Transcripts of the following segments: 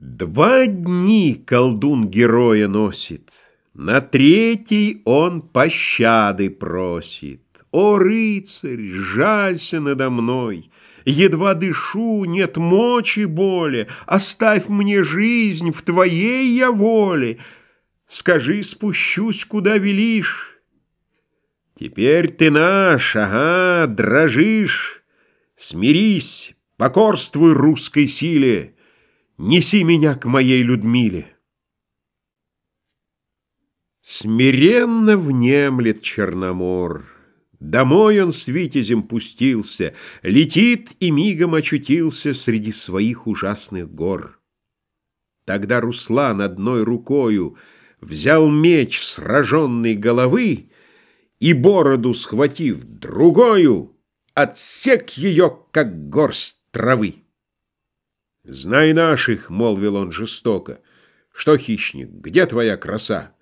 Два дни колдун героя носит, На третий он пощады просит. О, рыцарь, жалься надо мной, Едва дышу, нет мочи боли, Оставь мне жизнь, в твоей я воле. Скажи, спущусь, куда велишь. Теперь ты наш, ага, дрожишь. Смирись, покорствуй русской силе, Неси меня к моей Людмиле. Смиренно внемлет Черномор. Домой он с витязем пустился, Летит и мигом очутился Среди своих ужасных гор. Тогда Руслан одной рукою Взял меч сраженной головы И, бороду схватив другою, Отсек ее, как горсть травы. «Знай наших», — молвил он жестоко, — «что, хищник, где твоя краса?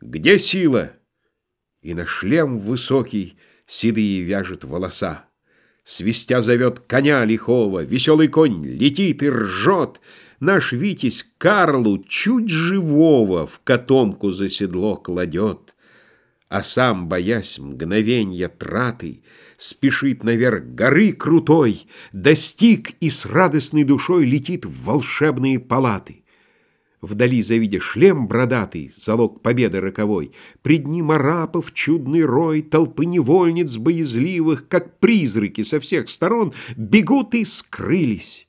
Где сила?» И на шлем высокий седые вяжет волоса. Свистя зовет коня лихого, веселый конь летит и ржет. Наш Витязь Карлу чуть живого в котомку за седло кладет а сам, боясь мгновенья траты, спешит наверх горы крутой, достиг и с радостной душой летит в волшебные палаты. Вдали, завидя шлем бродатый, залог победы роковой, Пред ним арапов чудный рой, толпы невольниц боязливых, Как призраки со всех сторон, бегут и скрылись.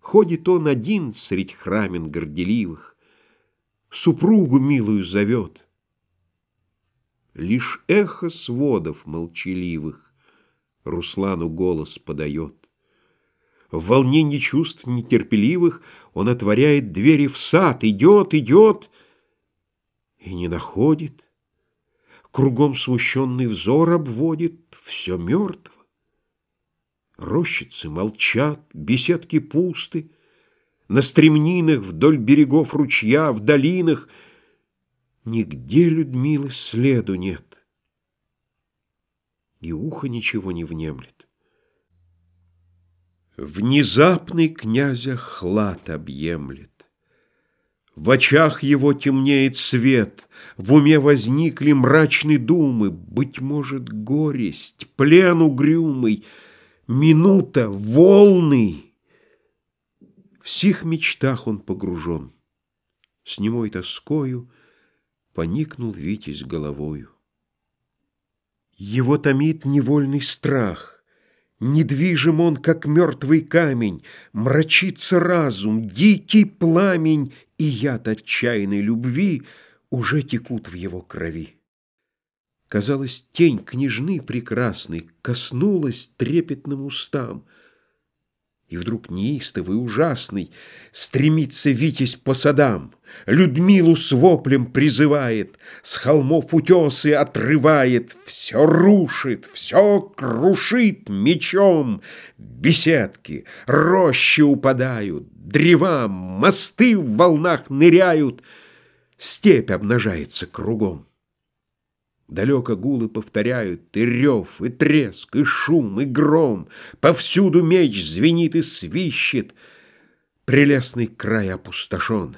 Ходит он один средь храмен горделивых, Супругу милую зовет, Лишь эхо сводов молчаливых Руслану голос подает. В волнении чувств нетерпеливых Он отворяет двери в сад, идет, идет И не находит. Кругом смущенный взор обводит, Все мертво. Рощицы молчат, беседки пусты, На стремнинах вдоль берегов ручья, В долинах — Нигде Людмилы следу нет. И ухо ничего не внемлет. Внезапный князя хлад объемлет. В очах его темнеет свет, В уме возникли мрачные думы, Быть может, горесть, плен угрюмый, Минута, волны. В сих мечтах он погружен. С немой тоскою — Поникнул Витязь головою. Его томит невольный страх. Недвижим он, как мертвый камень, Мрачится разум, дикий пламень, И яд отчаянной любви Уже текут в его крови. Казалось, тень княжны прекрасной Коснулась трепетным устам — и вдруг неистовый, ужасный, Стремится Витязь по садам, Людмилу с воплем призывает, С холмов утесы отрывает, Все рушит, все крушит мечом. Беседки, рощи упадают, Древа, мосты в волнах ныряют, Степь обнажается кругом. Далеко гулы повторяют и рев, и треск, и шум, и гром. Повсюду меч звенит и свищет. Прелестный край опустошен.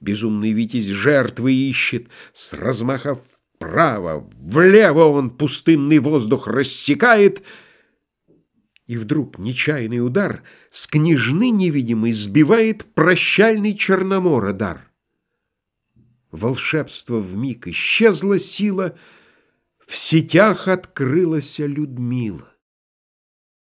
Безумный витязь жертвы ищет. С размаха вправо, влево он пустынный воздух рассекает. И вдруг нечаянный удар с княжны невидимой сбивает прощальный Черномора дар. Волшебство вмиг исчезла сила — в сетях открылась Людмила.